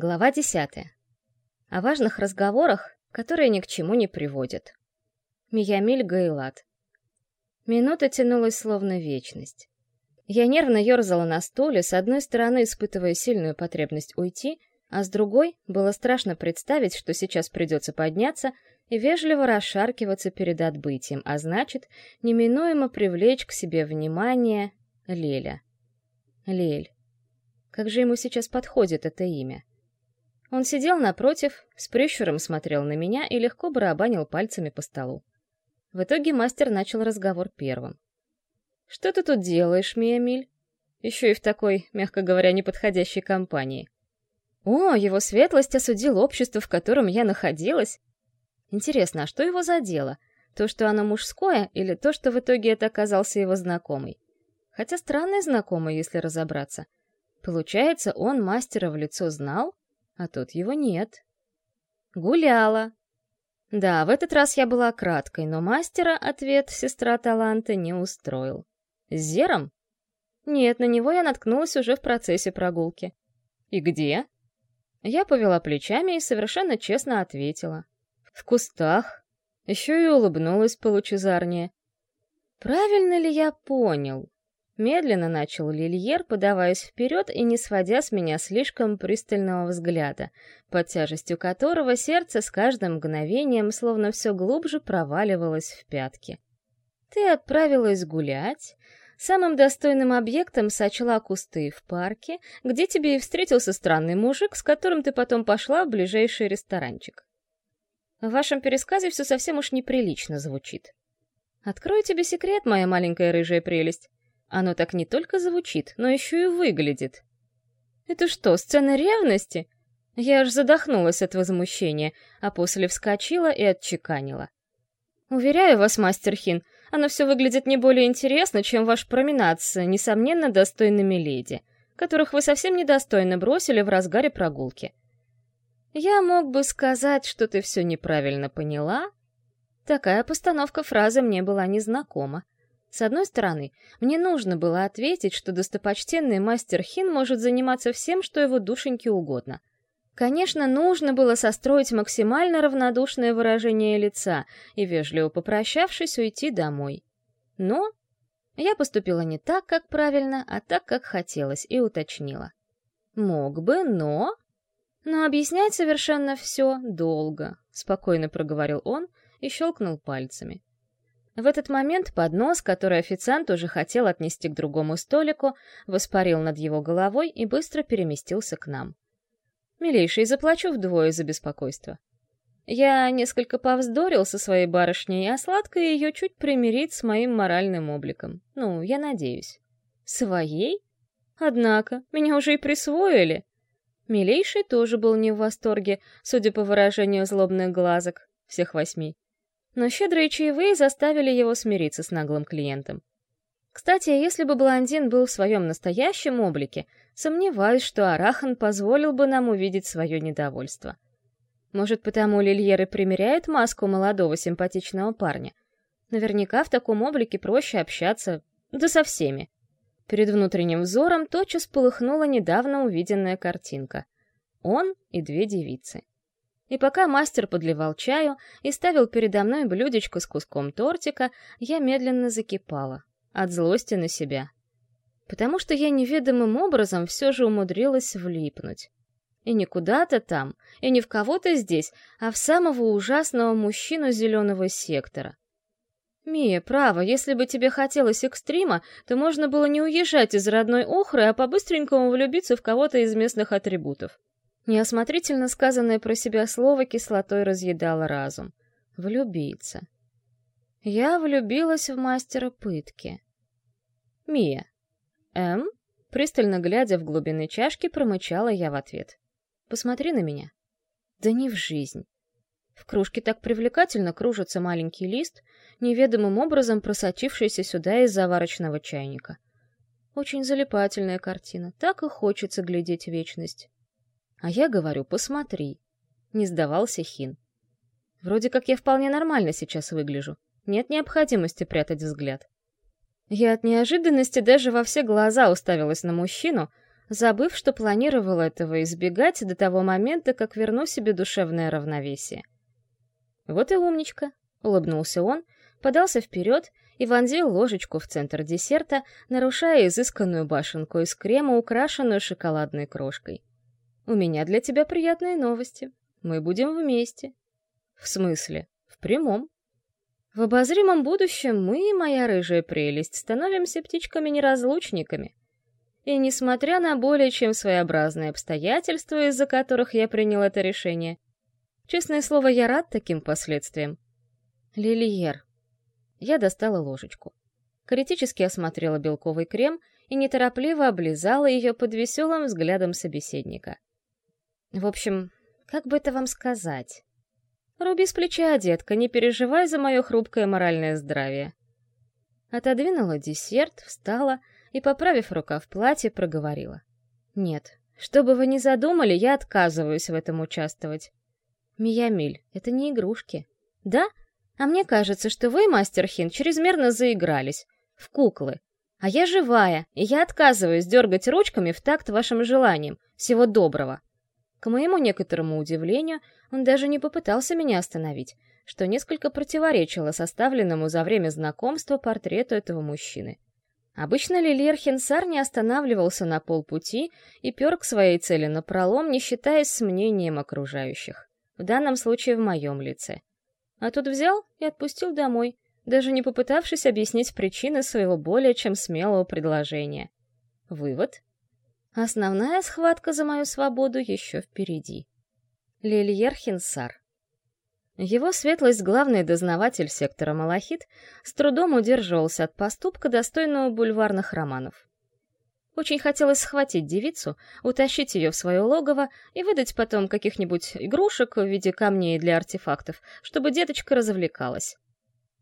Глава десятая. О важных разговорах, которые ни к чему не приводят. Миямиль Гайлат. Минута тянулась словно вечность. Я нервно ерзала на стуле, с одной стороны испытывая сильную потребность уйти, а с другой было страшно представить, что сейчас придется подняться и вежливо расшаркиваться перед отбытием, а значит, неминуемо привлечь к себе внимание Леля. Лель. Как же ему сейчас подходит это имя? Он сидел напротив, с прищуром смотрел на меня и легко барабанил пальцами по столу. В итоге мастер начал разговор первым. «Что ты тут делаешь, Миямиль? Еще и в такой, мягко говоря, неподходящей компании». «О, его светлость осудил общество, в котором я находилась?» Интересно, а что его задело? То, что оно мужское, или то, что в итоге это оказался его знакомый? Хотя странный знакомый, если разобраться. Получается, он мастера в лицо знал, а тут его нет. Гуляла. Да, в этот раз я была краткой, но мастера ответ сестра таланта не устроил. С Зером? Нет, на него я наткнулась уже в процессе прогулки. И где? Я повела плечами и совершенно честно ответила. В кустах. Еще и улыбнулась получезарнее. Правильно ли я понял? Медленно начал Лильер, подаваясь вперед и не сводя с меня слишком пристального взгляда, под тяжестью которого сердце с каждым мгновением словно все глубже проваливалось в пятки. «Ты отправилась гулять, самым достойным объектом сочла кусты в парке, где тебе и встретился странный мужик, с которым ты потом пошла в ближайший ресторанчик. В вашем пересказе все совсем уж неприлично звучит. Открою тебе секрет, моя маленькая рыжая прелесть. Оно так не только звучит, но еще и выглядит. Это что, сцена ревности? Я аж задохнулась от возмущения, а после вскочила и отчеканила. Уверяю вас, мастер Хин, оно все выглядит не более интересно, чем ваш променад с, несомненно, достойными леди, которых вы совсем недостойно бросили в разгаре прогулки. Я мог бы сказать, что ты все неправильно поняла. Такая постановка фразы мне была незнакома. С одной стороны, мне нужно было ответить, что достопочтенный мастер Хин может заниматься всем, что его душеньке угодно. Конечно, нужно было состроить максимально равнодушное выражение лица и, вежливо попрощавшись, уйти домой. Но я поступила не так, как правильно, а так, как хотелось, и уточнила. Мог бы, но... Но объяснять совершенно все долго, спокойно проговорил он и щелкнул пальцами. В этот момент поднос, который официант уже хотел отнести к другому столику, воспарил над его головой и быстро переместился к нам. «Милейший, заплачу вдвое за беспокойство». Я несколько повздорил со своей барышней, а сладко ее чуть примирить с моим моральным обликом. Ну, я надеюсь. Своей? Однако, меня уже и присвоили. Милейший тоже был не в восторге, судя по выражению злобных глазок, всех восьми но щедрые чаевые заставили его смириться с наглым клиентом. Кстати, если бы блондин был в своем настоящем облике, сомневаюсь, что Арахан позволил бы нам увидеть свое недовольство. Может, потому Лильеры примеряет маску молодого симпатичного парня? Наверняка в таком облике проще общаться, да со всеми. Перед внутренним взором тотчас полыхнула недавно увиденная картинка. Он и две девицы. И пока мастер подливал чаю и ставил передо мной блюдечко с куском тортика, я медленно закипала. От злости на себя. Потому что я неведомым образом все же умудрилась влипнуть. И не куда-то там, и не в кого-то здесь, а в самого ужасного мужчину зеленого сектора. Мия, право, если бы тебе хотелось экстрима, то можно было не уезжать из родной Охры, а по-быстренькому влюбиться в кого-то из местных атрибутов. Неосмотрительно сказанное про себя слово кислотой разъедало разум. Влюбиться. Я влюбилась в мастера пытки. Мия. М? Пристально глядя в глубины чашки, промычала я в ответ. Посмотри на меня. Да не в жизнь. В кружке так привлекательно кружится маленький лист, неведомым образом просочившийся сюда из заварочного чайника. Очень залипательная картина, так и хочется глядеть вечность. А я говорю, посмотри. Не сдавался Хин. Вроде как я вполне нормально сейчас выгляжу. Нет необходимости прятать взгляд. Я от неожиданности даже во все глаза уставилась на мужчину, забыв, что планировал этого избегать до того момента, как верну себе душевное равновесие. «Вот и умничка», — улыбнулся он, подался вперед и вонзил ложечку в центр десерта, нарушая изысканную башенку из крема, украшенную шоколадной крошкой. «У меня для тебя приятные новости. Мы будем вместе». «В смысле? В прямом?» В обозримом будущем мы, моя рыжая прелесть, становимся птичками-неразлучниками. И несмотря на более чем своеобразные обстоятельства, из-за которых я принял это решение, честное слово, я рад таким последствиям. Лилиер. Я достала ложечку. Критически осмотрела белковый крем и неторопливо облизала ее под веселым взглядом собеседника. В общем, как бы это вам сказать? Руби с плеча, детка, не переживай за мое хрупкое моральное здравие. Отодвинула десерт, встала и, поправив рукав платья, проговорила. Нет, что бы вы ни задумали, я отказываюсь в этом участвовать. Миямиль, это не игрушки. Да? А мне кажется, что вы, мастер Хин, чрезмерно заигрались. В куклы. А я живая, и я отказываюсь дергать ручками в такт вашим желаниям. Всего доброго. К моему некоторому удивлению, он даже не попытался меня остановить, что несколько противоречило составленному за время знакомства портрету этого мужчины. Обычно Лилиер Хинсар не останавливался на полпути и пер к своей цели напролом, не считаясь с мнением окружающих. В данном случае в моем лице. А тут взял и отпустил домой, даже не попытавшись объяснить причины своего более чем смелого предложения. Вывод Основная схватка за мою свободу еще впереди. Лильер Хинсар. Его светлость, главный дознаватель сектора Малахит, с трудом удерживался от поступка, достойного бульварных романов. Очень хотелось схватить девицу, утащить ее в свое логово и выдать потом каких-нибудь игрушек в виде камней для артефактов, чтобы деточка развлекалась.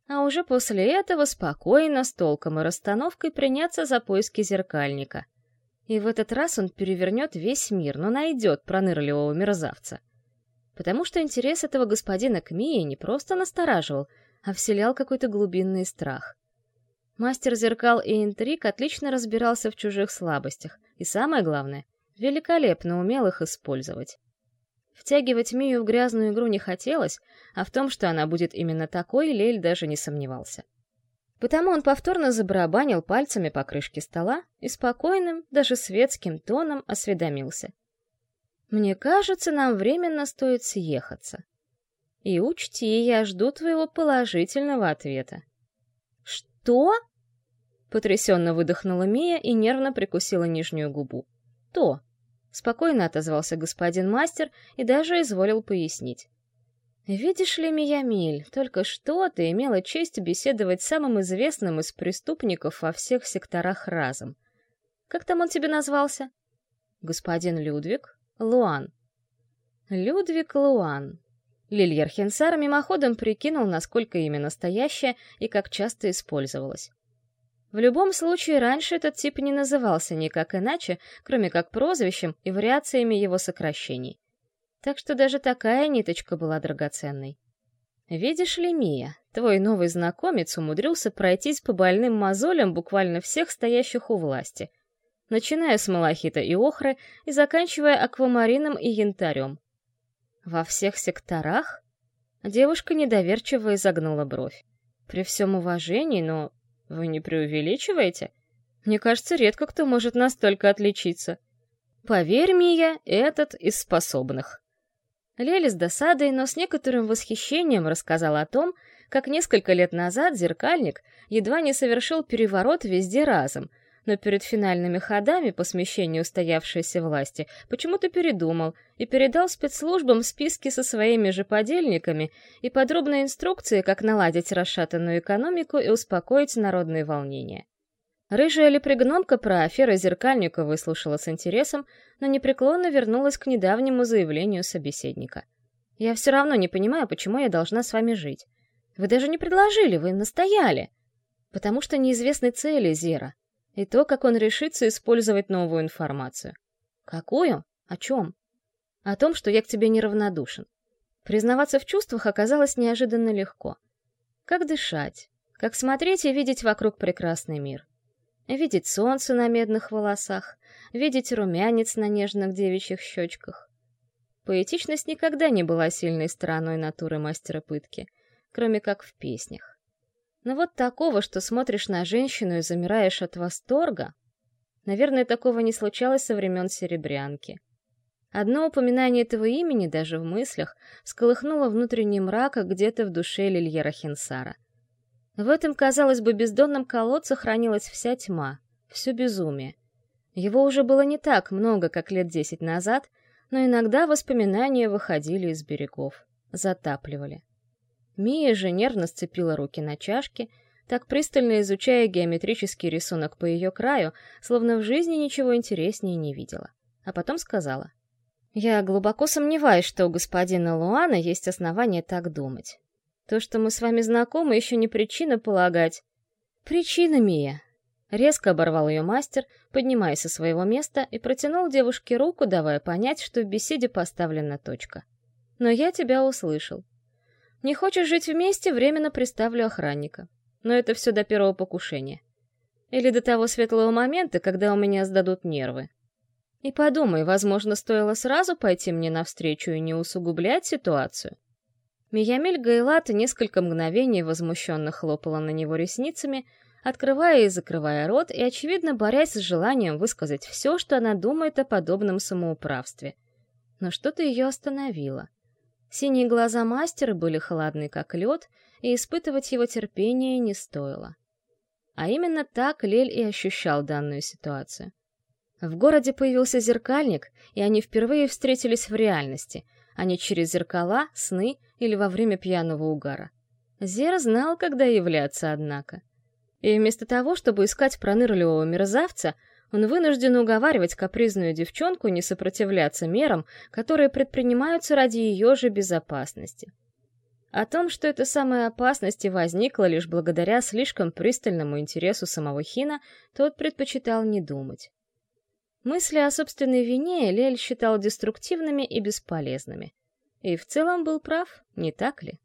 А уже после этого спокойно, с толком и расстановкой приняться за поиски зеркальника — и в этот раз он перевернет весь мир, но найдет пронырливого мерзавца. Потому что интерес этого господина к Мии не просто настораживал, а вселял какой-то глубинный страх. Мастер зеркал и интриг отлично разбирался в чужих слабостях, и самое главное, великолепно умел их использовать. Втягивать Мию в грязную игру не хотелось, а в том, что она будет именно такой, Лель даже не сомневался. Потому он повторно забарабанил пальцами по крышке стола и спокойным, даже светским тоном осведомился. «Мне кажется, нам временно стоит съехаться. И учти, я жду твоего положительного ответа». «Что?» — потрясенно выдохнула Мия и нервно прикусила нижнюю губу. «То», — спокойно отозвался господин мастер и даже изволил пояснить. «Видишь ли, Миямиль, только что ты имела честь беседовать с самым известным из преступников во всех секторах разом. Как там он тебе назвался?» «Господин Людвиг Луан». «Людвиг Луан». Лильер Хенсар мимоходом прикинул, насколько имя настоящее и как часто использовалось. В любом случае, раньше этот тип не назывался никак иначе, кроме как прозвищем и вариациями его сокращений так что даже такая ниточка была драгоценной. Видишь ли, Мия, твой новый знакомец умудрился пройтись по больным мозолям буквально всех стоящих у власти, начиная с малахита и охры и заканчивая аквамарином и янтарем. Во всех секторах? Девушка недоверчиво изогнула бровь. При всем уважении, но вы не преувеличиваете? Мне кажется, редко кто может настолько отличиться. Поверь, Мия, этот из способных. Лели с досадой, но с некоторым восхищением рассказал о том, как несколько лет назад зеркальник едва не совершил переворот везде разом, но перед финальными ходами по смещению устоявшейся власти почему-то передумал и передал спецслужбам списки со своими же подельниками и подробные инструкции, как наладить расшатанную экономику и успокоить народные волнения. Рыжая лепрегномка про аферы зеркальника выслушала с интересом, но непреклонно вернулась к недавнему заявлению собеседника. «Я все равно не понимаю, почему я должна с вами жить. Вы даже не предложили, вы настояли. Потому что неизвестны цели Зера и то, как он решится использовать новую информацию. Какую? О чем? О том, что я к тебе неравнодушен. Признаваться в чувствах оказалось неожиданно легко. Как дышать, как смотреть и видеть вокруг прекрасный мир. Видеть солнце на медных волосах, видеть румянец на нежных девичьих щечках. Поэтичность никогда не была сильной стороной натуры мастера пытки, кроме как в песнях. Но вот такого, что смотришь на женщину и замираешь от восторга, наверное, такого не случалось со времен Серебрянки. Одно упоминание этого имени даже в мыслях сколыхнуло внутренний мрак где-то в душе Лильера Хинсара. В этом, казалось бы, бездонном колодце хранилась вся тьма, все безумие. Его уже было не так много, как лет десять назад, но иногда воспоминания выходили из берегов, затапливали. Мия же нервно сцепила руки на чашке, так пристально изучая геометрический рисунок по ее краю, словно в жизни ничего интереснее не видела. А потом сказала. Я глубоко сомневаюсь, что у господина Луана есть основания так думать. То, что мы с вами знакомы, еще не причина полагать. Причина, Мия. Резко оборвал ее мастер, поднимаясь со своего места и протянул девушке руку, давая понять, что в беседе поставлена точка. Но я тебя услышал. Не хочешь жить вместе, временно приставлю охранника. Но это все до первого покушения. Или до того светлого момента, когда у меня сдадут нервы. И подумай, возможно, стоило сразу пойти мне навстречу и не усугублять ситуацию. Миямель Гайлата несколько мгновений возмущенно хлопала на него ресницами, открывая и закрывая рот и, очевидно, борясь с желанием высказать все, что она думает о подобном самоуправстве. Но что-то ее остановило. Синие глаза мастера были холодны, как лед, и испытывать его терпение не стоило. А именно так Лель и ощущал данную ситуацию. В городе появился зеркальник, и они впервые встретились в реальности, а не через зеркала, сны или во время пьяного угара. Зер знал, когда являться, однако. И вместо того, чтобы искать пронырливого мерзавца, он вынужден уговаривать капризную девчонку не сопротивляться мерам, которые предпринимаются ради ее же безопасности. О том, что эта самая опасность и возникла лишь благодаря слишком пристальному интересу самого Хина, тот предпочитал не думать. Мысли о собственной вине Лель считал деструктивными и бесполезными. И в целом был прав, не так ли?